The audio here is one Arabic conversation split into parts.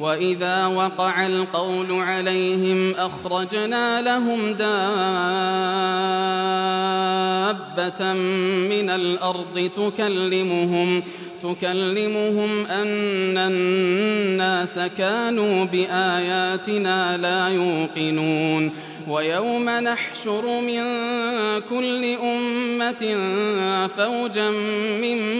وإذا وقع القول عليهم أخرجنا لهم دابة من الأرض تكلمهم تكلمهم أن الناس كانوا بآياتنا لا يوقنون ويوم نحشر من كل أمة فوجا ممن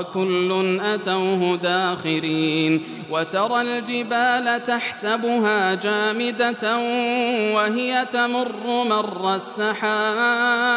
وكل أتوه داخرين وترى الجبال تحسبها جامدة وهي تمر مر السحاب